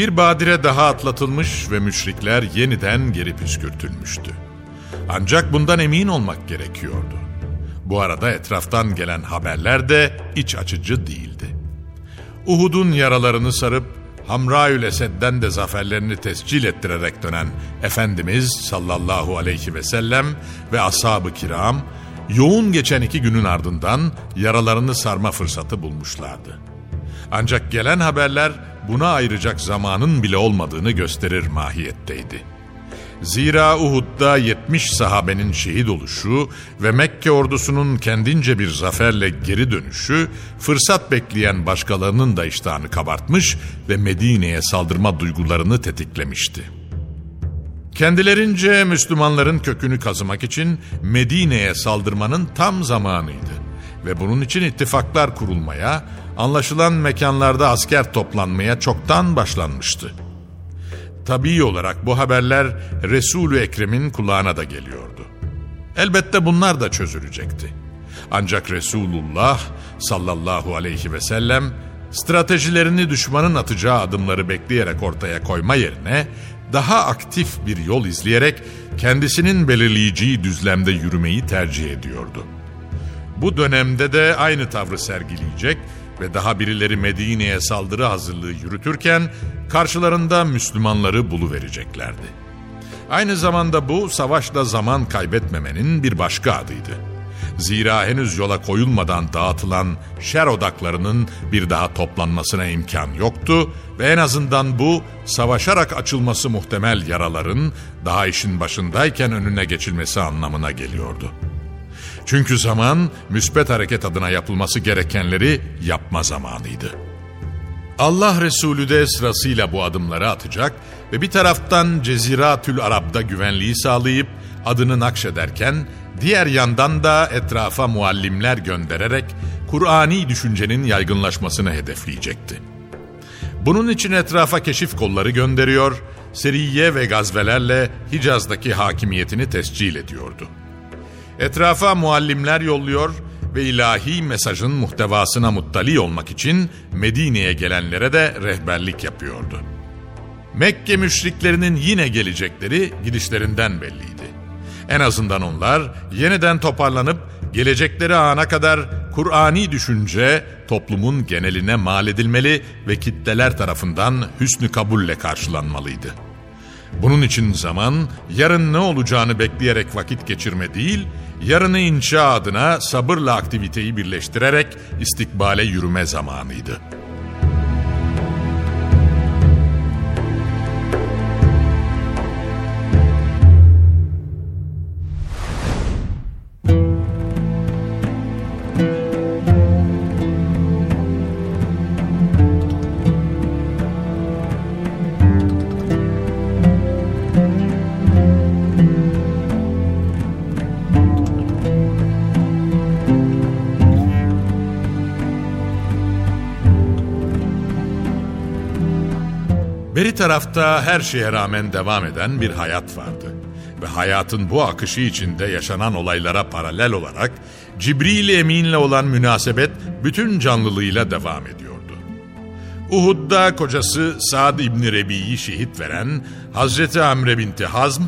Bir badire daha atlatılmış ve müşrikler yeniden geri püskürtülmüştü. Ancak bundan emin olmak gerekiyordu. Bu arada etraftan gelen haberler de iç açıcı değildi. Uhud'un yaralarını sarıp Hamraül Esed'den de zaferlerini tescil ettirerek dönen Efendimiz sallallahu aleyhi ve sellem ve ashab-ı kiram yoğun geçen iki günün ardından yaralarını sarma fırsatı bulmuşlardı. Ancak gelen haberler buna ayıracak zamanın bile olmadığını gösterir mahiyetteydi. Zira Uhud'da 70 sahabenin şehit oluşu ve Mekke ordusunun kendince bir zaferle geri dönüşü fırsat bekleyen başkalarının da iştahını kabartmış ve Medine'ye saldırma duygularını tetiklemişti. Kendilerince Müslümanların kökünü kazımak için Medine'ye saldırmanın tam zamanıydı ve bunun için ittifaklar kurulmaya, anlaşılan mekanlarda asker toplanmaya çoktan başlanmıştı. Tabii olarak bu haberler Resul-ü Ekrem'in kulağına da geliyordu. Elbette bunlar da çözülecekti. Ancak Resulullah sallallahu aleyhi ve sellem stratejilerini düşmanın atacağı adımları bekleyerek ortaya koyma yerine daha aktif bir yol izleyerek kendisinin belirleyeceği düzlemde yürümeyi tercih ediyordu. Bu dönemde de aynı tavrı sergileyecek ve daha birileri Medine'ye saldırı hazırlığı yürütürken karşılarında Müslümanları buluvereceklerdi. Aynı zamanda bu savaşta zaman kaybetmemenin bir başka adıydı. Zira henüz yola koyulmadan dağıtılan şer odaklarının bir daha toplanmasına imkan yoktu ve en azından bu savaşarak açılması muhtemel yaraların daha işin başındayken önüne geçilmesi anlamına geliyordu. Çünkü zaman müspet hareket adına yapılması gerekenleri yapma zamanıydı. Allah Resulü de sırasıyla bu adımları atacak ve bir taraftan Ceziratül Arab'da güvenliği sağlayıp adını nakşederken diğer yandan da etrafa muallimler göndererek Kur'ani düşüncenin yaygınlaşmasını hedefleyecekti. Bunun için etrafa keşif kolları gönderiyor, seriye ve gazvelerle Hicaz'daki hakimiyetini tescil ediyordu. Etrafa muallimler yolluyor ve ilahi mesajın muhtevasına muttali olmak için Medine'ye gelenlere de rehberlik yapıyordu. Mekke müşriklerinin yine gelecekleri gidişlerinden belliydi. En azından onlar yeniden toparlanıp gelecekleri ana kadar Kur'ani düşünce toplumun geneline mal edilmeli ve kitleler tarafından hüsnü kabulle karşılanmalıydı. Bunun için zaman yarın ne olacağını bekleyerek vakit geçirme değil, yarını inşa adına sabırla aktiviteyi birleştirerek istikbale yürüme zamanıydı. Tarafta her şeye rağmen devam eden bir hayat vardı. Ve hayatın bu akışı içinde yaşanan olaylara paralel olarak Cibril Emin'le olan münasebet bütün canlılığıyla devam ediyordu. Uhud'da kocası Sa'd İbni Rebi'yi şehit veren Hazreti Amre binti Hazm,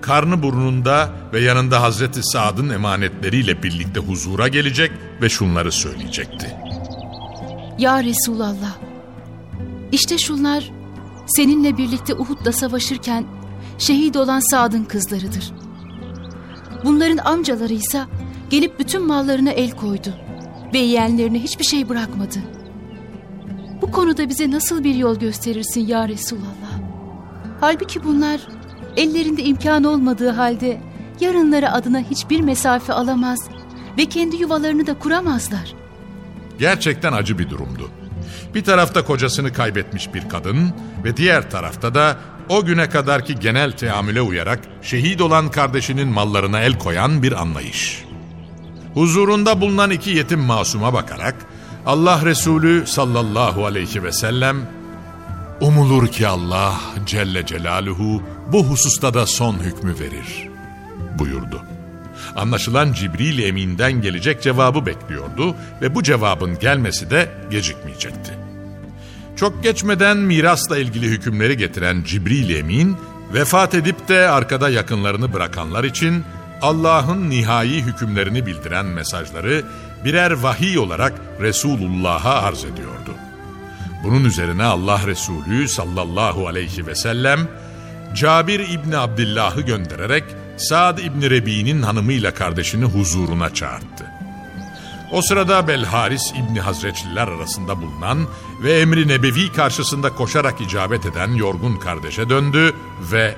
karnı burnunda ve yanında Hazreti Sa'd'ın emanetleriyle birlikte huzura gelecek ve şunları söyleyecekti. Ya Resulallah, işte şunlar seninle birlikte Uhud'da savaşırken şehit olan Sa'd'ın kızlarıdır. Bunların amcaları ise gelip bütün mallarına el koydu ve yeğenlerine hiçbir şey bırakmadı. Bu konuda bize nasıl bir yol gösterirsin ya Resulallah? Halbuki bunlar ellerinde imkan olmadığı halde yarınları adına hiçbir mesafe alamaz ve kendi yuvalarını da kuramazlar. Gerçekten acı bir durumdu. Bir tarafta kocasını kaybetmiş bir kadın ve diğer tarafta da o güne kadarki genel teamüle uyarak şehit olan kardeşinin mallarına el koyan bir anlayış. Huzurunda bulunan iki yetim masuma bakarak Allah Resulü sallallahu aleyhi ve sellem Umulur ki Allah Celle Celaluhu bu hususta da son hükmü verir buyurdu. Anlaşılan Cibril Emin'den gelecek cevabı bekliyordu ve bu cevabın gelmesi de gecikmeyecekti. Çok geçmeden mirasla ilgili hükümleri getiren Cibril Emin, vefat edip de arkada yakınlarını bırakanlar için Allah'ın nihai hükümlerini bildiren mesajları birer vahiy olarak Resulullah'a arz ediyordu. Bunun üzerine Allah Resulü sallallahu aleyhi ve sellem Cabir İbni Abdillah'ı göndererek Sa'd İbni Rebi'nin hanımıyla kardeşini huzuruna çağırdı. O sırada Belharis İbni Hazreçliler arasında bulunan ve emri nebevi karşısında koşarak icabet eden yorgun kardeşe döndü ve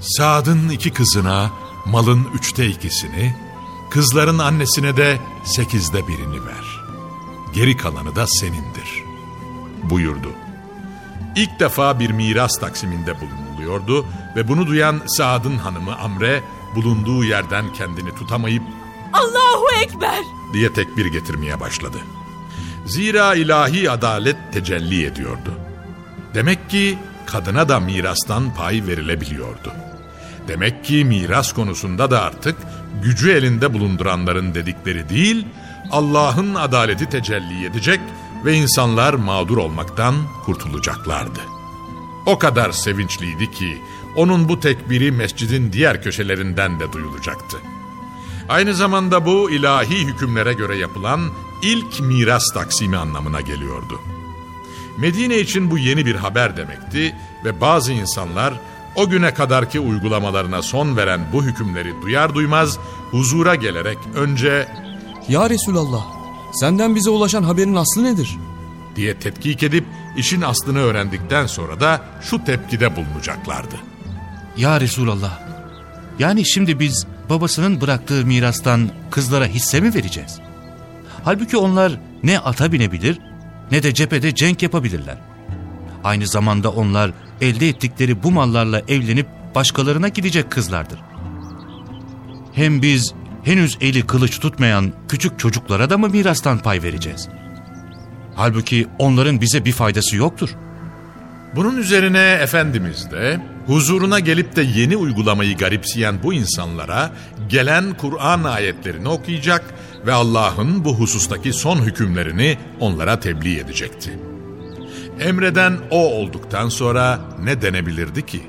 Sa'd'ın iki kızına malın üçte ikisini, kızların annesine de sekizde birini ver. Geri kalanı da senindir, buyurdu. İlk defa bir miras taksiminde bulunuluyordu ve bunu duyan Saad'ın hanımı Amre bulunduğu yerden kendini tutamayıp Allahu Ekber diye tekbir getirmeye başladı. Zira ilahi adalet tecelli ediyordu. Demek ki kadına da mirastan pay verilebiliyordu. Demek ki miras konusunda da artık gücü elinde bulunduranların dedikleri değil, Allah'ın adaleti tecelli edecek ve insanlar mağdur olmaktan kurtulacaklardı. O kadar sevinçliydi ki onun bu tekbiri mescidin diğer köşelerinden de duyulacaktı. Aynı zamanda bu ilahi hükümlere göre yapılan ilk miras taksimi anlamına geliyordu. Medine için bu yeni bir haber demekti ve bazı insanlar o güne kadarki uygulamalarına son veren bu hükümleri duyar duymaz huzura gelerek önce Ya Resulallah senden bize ulaşan haberin aslı nedir? diye tetkik edip işin aslını öğrendikten sonra da şu tepkide bulunacaklardı. Ya Resulallah, yani şimdi biz babasının bıraktığı mirastan kızlara hisse mi vereceğiz? Halbuki onlar ne ata binebilir ne de cephede cenk yapabilirler. Aynı zamanda onlar elde ettikleri bu mallarla evlenip başkalarına gidecek kızlardır. Hem biz henüz eli kılıç tutmayan küçük çocuklara da mı mirastan pay vereceğiz? Halbuki onların bize bir faydası yoktur. Bunun üzerine Efendimiz de huzuruna gelip de yeni uygulamayı garipseyen bu insanlara gelen Kur'an ayetlerini okuyacak ve Allah'ın bu husustaki son hükümlerini onlara tebliğ edecekti. Emreden o olduktan sonra ne denebilirdi ki?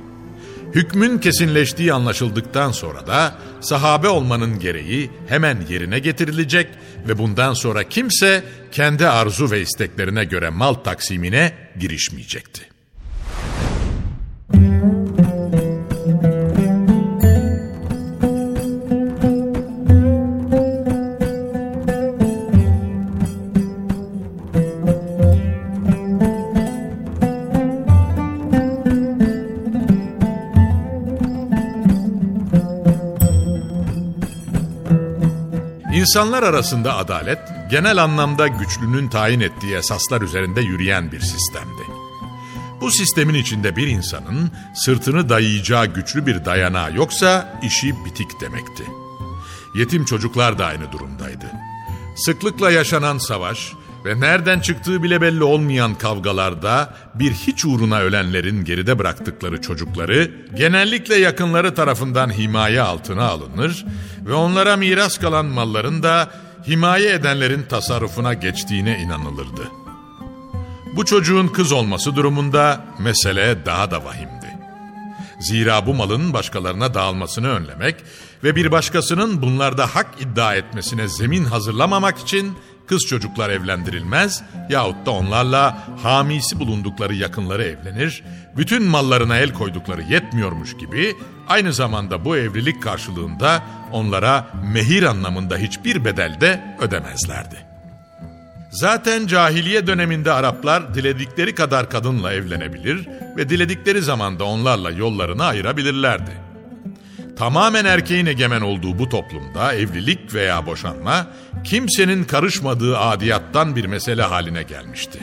Hükmün kesinleştiği anlaşıldıktan sonra da sahabe olmanın gereği hemen yerine getirilecek ve bundan sonra kimse kendi arzu ve isteklerine göre mal taksimine girişmeyecekti. İnsanlar arasında adalet, genel anlamda güçlünün tayin ettiği esaslar üzerinde yürüyen bir sistemdi. Bu sistemin içinde bir insanın sırtını dayayacağı güçlü bir dayanağı yoksa işi bitik demekti. Yetim çocuklar da aynı durumdaydı. Sıklıkla yaşanan savaş, ve nereden çıktığı bile belli olmayan kavgalarda bir hiç uğruna ölenlerin geride bıraktıkları çocukları genellikle yakınları tarafından himaye altına alınır ve onlara miras kalan malların da himaye edenlerin tasarrufuna geçtiğine inanılırdı. Bu çocuğun kız olması durumunda mesele daha da vahimdi. Zira bu malın başkalarına dağılmasını önlemek ve bir başkasının bunlarda hak iddia etmesine zemin hazırlamamak için kız çocuklar evlendirilmez yahut da onlarla hamisi bulundukları yakınları evlenir, bütün mallarına el koydukları yetmiyormuş gibi aynı zamanda bu evlilik karşılığında onlara mehir anlamında hiçbir bedel de ödemezlerdi. Zaten cahiliye döneminde Araplar diledikleri kadar kadınla evlenebilir ve diledikleri zamanda onlarla yollarını ayırabilirlerdi. Tamamen erkeğin egemen olduğu bu toplumda evlilik veya boşanma kimsenin karışmadığı adiyattan bir mesele haline gelmişti.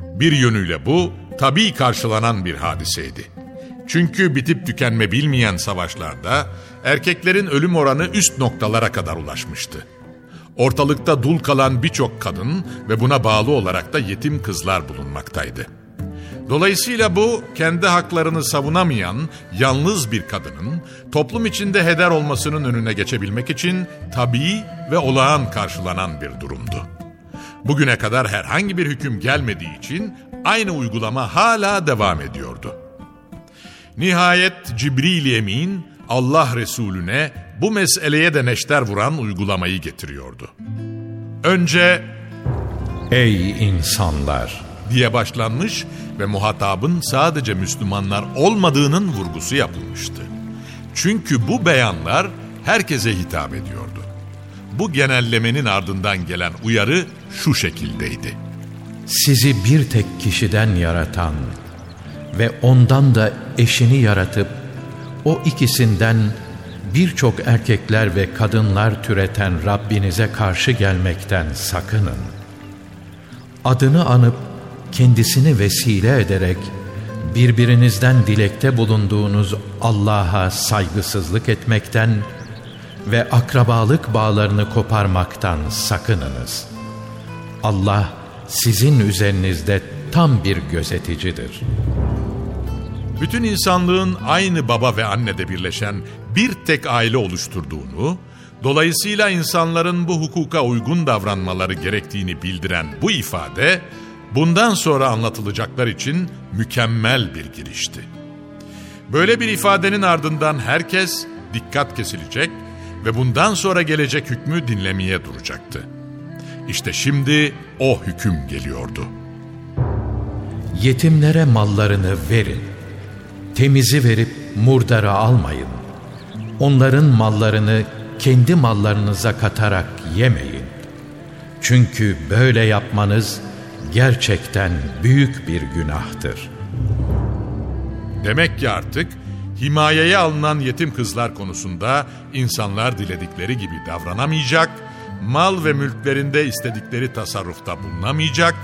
Bir yönüyle bu tabii karşılanan bir hadiseydi. Çünkü bitip tükenme bilmeyen savaşlarda erkeklerin ölüm oranı üst noktalara kadar ulaşmıştı. Ortalıkta dul kalan birçok kadın ve buna bağlı olarak da yetim kızlar bulunmaktaydı. Dolayısıyla bu kendi haklarını savunamayan yalnız bir kadının toplum içinde heder olmasının önüne geçebilmek için tabii ve olağan karşılanan bir durumdu. Bugüne kadar herhangi bir hüküm gelmediği için aynı uygulama hala devam ediyordu. Nihayet Cibril Emin Allah Resulüne bu meseleye de neşter vuran uygulamayı getiriyordu. Önce Ey insanlar! Diye başlanmış ve muhatabın sadece Müslümanlar olmadığının vurgusu yapılmıştı. Çünkü bu beyanlar herkese hitap ediyordu. Bu genellemenin ardından gelen uyarı şu şekildeydi. Sizi bir tek kişiden yaratan ve ondan da eşini yaratıp o ikisinden birçok erkekler ve kadınlar türeten Rabbinize karşı gelmekten sakının. Adını anıp kendisini vesile ederek birbirinizden dilekte bulunduğunuz Allah'a saygısızlık etmekten ve akrabalık bağlarını koparmaktan sakınınız. Allah sizin üzerinizde tam bir gözeticidir. Bütün insanlığın aynı baba ve annede birleşen bir tek aile oluşturduğunu, dolayısıyla insanların bu hukuka uygun davranmaları gerektiğini bildiren bu ifade, bundan sonra anlatılacaklar için mükemmel bir girişti. Böyle bir ifadenin ardından herkes dikkat kesilecek ve bundan sonra gelecek hükmü dinlemeye duracaktı. İşte şimdi o hüküm geliyordu. Yetimlere mallarını verin. Temizi verip murdara almayın. Onların mallarını kendi mallarınıza katarak yemeyin. Çünkü böyle yapmanız gerçekten büyük bir günahtır. Demek ki artık himayeye alınan yetim kızlar konusunda insanlar diledikleri gibi davranamayacak, mal ve mülklerinde istedikleri tasarrufta bulunamayacak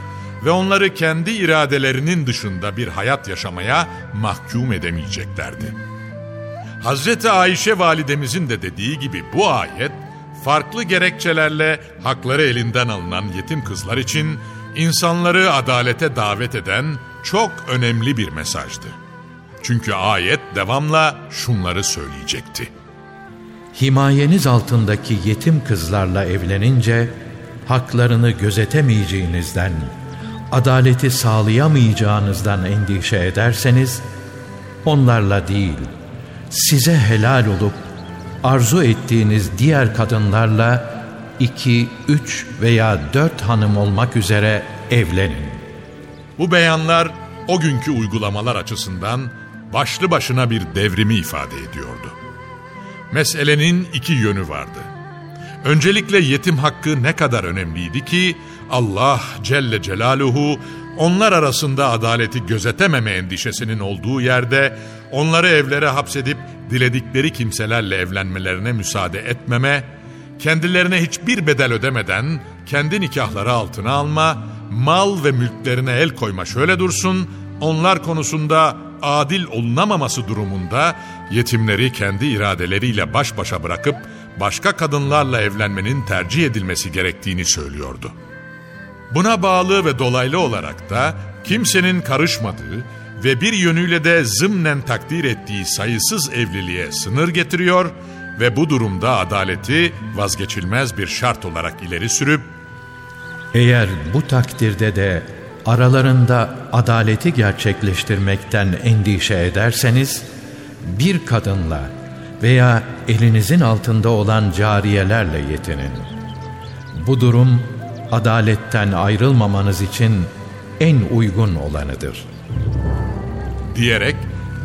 ve onları kendi iradelerinin dışında bir hayat yaşamaya mahkum edemeyeceklerdi. Hazreti Ayşe validemizin de dediği gibi bu ayet farklı gerekçelerle hakları elinden alınan yetim kızlar için insanları adalete davet eden çok önemli bir mesajdı. Çünkü ayet devamla şunları söyleyecekti. Himayeniz altındaki yetim kızlarla evlenince haklarını gözetemeyeceğinizden, adaleti sağlayamayacağınızdan endişe ederseniz onlarla değil, size helal olup arzu ettiğiniz diğer kadınlarla iki, üç veya dört hanım olmak üzere evlenin. Bu beyanlar o günkü uygulamalar açısından başlı başına bir devrimi ifade ediyordu. Meselenin iki yönü vardı. Öncelikle yetim hakkı ne kadar önemliydi ki Allah Celle Celaluhu onlar arasında adaleti gözetememe endişesinin olduğu yerde onları evlere hapsedip diledikleri kimselerle evlenmelerine müsaade etmeme, kendilerine hiçbir bedel ödemeden kendi nikahları altına alma, mal ve mülklerine el koyma şöyle dursun, onlar konusunda adil olunamaması durumunda yetimleri kendi iradeleriyle baş başa bırakıp başka kadınlarla evlenmenin tercih edilmesi gerektiğini söylüyordu. Buna bağlı ve dolaylı olarak da kimsenin karışmadığı ve bir yönüyle de zımnen takdir ettiği sayısız evliliğe sınır getiriyor ve bu durumda adaleti vazgeçilmez bir şart olarak ileri sürüp Eğer bu takdirde de aralarında adaleti gerçekleştirmekten endişe ederseniz, bir kadınla veya elinizin altında olan cariyelerle yetinin. Bu durum adaletten ayrılmamanız için en uygun olanıdır. diyerek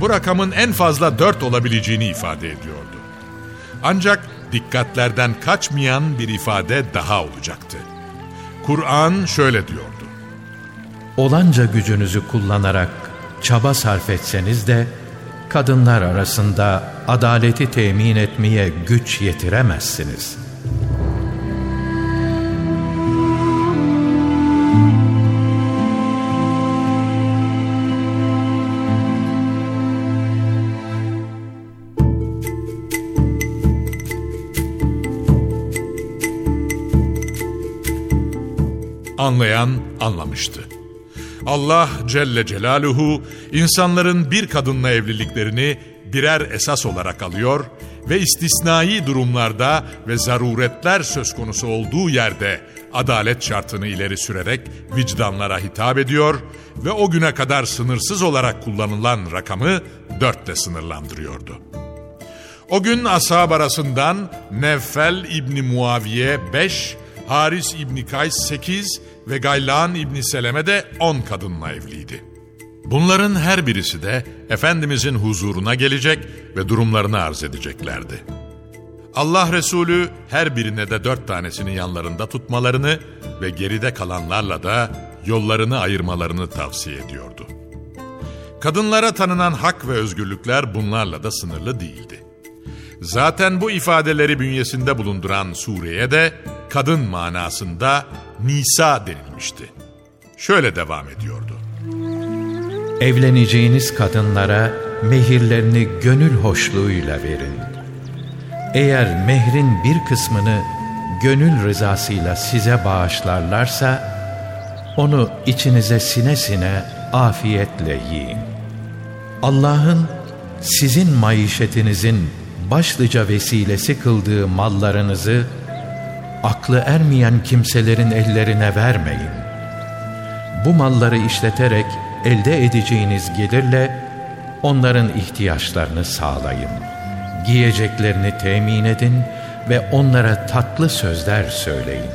bu rakamın en fazla dört olabileceğini ifade ediyordu. Ancak dikkatlerden kaçmayan bir ifade daha olacaktı. Kur'an şöyle diyordu. Olanca gücünüzü kullanarak çaba sarf etseniz de kadınlar arasında adaleti temin etmeye güç yetiremezsiniz. Anlayan anlamıştı. Allah Celle Celaluhu insanların bir kadınla evliliklerini birer esas olarak alıyor ve istisnai durumlarda ve zaruretler söz konusu olduğu yerde adalet şartını ileri sürerek vicdanlara hitap ediyor ve o güne kadar sınırsız olarak kullanılan rakamı dörtle sınırlandırıyordu. O gün ashab arasından Nevfel İbni Muaviye 5, Haris İbni Kays 8 ve Gaylan İbni Seleme de 10 kadınla evliydi. Bunların her birisi de Efendimizin huzuruna gelecek ve durumlarını arz edeceklerdi. Allah Resulü her birine de dört tanesini yanlarında tutmalarını ve geride kalanlarla da yollarını ayırmalarını tavsiye ediyordu. Kadınlara tanınan hak ve özgürlükler bunlarla da sınırlı değildi. Zaten bu ifadeleri bünyesinde bulunduran sureye de kadın manasında Nisa denilmişti. Şöyle devam ediyordu. Evleneceğiniz kadınlara mehirlerini gönül hoşluğuyla verin. Eğer mehrin bir kısmını gönül rızasıyla size bağışlarlarsa, onu içinize sine sine afiyetle yiyin. Allah'ın sizin maişetinizin başlıca vesilesi kıldığı mallarınızı, aklı ermeyen kimselerin ellerine vermeyin. Bu malları işleterek elde edeceğiniz gelirle onların ihtiyaçlarını sağlayın. Giyeceklerini temin edin ve onlara tatlı sözler söyleyin.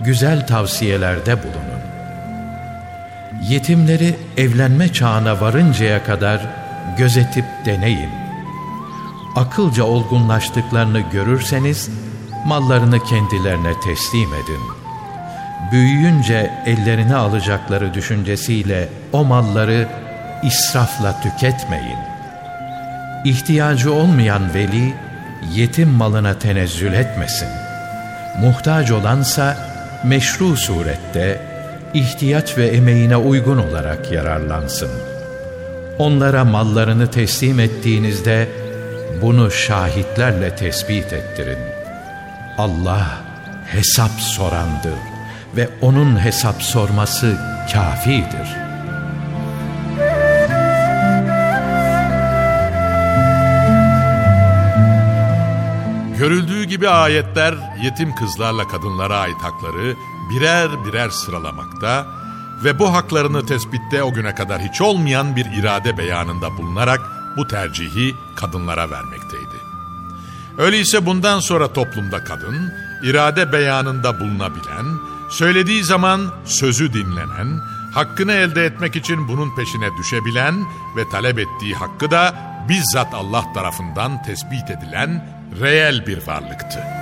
Güzel tavsiyelerde bulunun. Yetimleri evlenme çağına varıncaya kadar gözetip deneyin. Akılca olgunlaştıklarını görürseniz mallarını kendilerine teslim edin. Büyüyünce ellerine alacakları düşüncesiyle o malları israfla tüketmeyin. İhtiyacı olmayan veli yetim malına tenezzül etmesin. Muhtaç olansa meşru surette ihtiyaç ve emeğine uygun olarak yararlansın. Onlara mallarını teslim ettiğinizde bunu şahitlerle tespit ettirin. Allah hesap sorandır ve onun hesap sorması kafidir. Görüldüğü gibi ayetler yetim kızlarla kadınlara ait hakları birer birer sıralamakta ve bu haklarını tespitte o güne kadar hiç olmayan bir irade beyanında bulunarak bu tercihi kadınlara vermekteydi. Öyleyse bundan sonra toplumda kadın, irade beyanında bulunabilen, söylediği zaman sözü dinlenen, hakkını elde etmek için bunun peşine düşebilen ve talep ettiği hakkı da bizzat Allah tarafından tespit edilen reel bir varlıktı.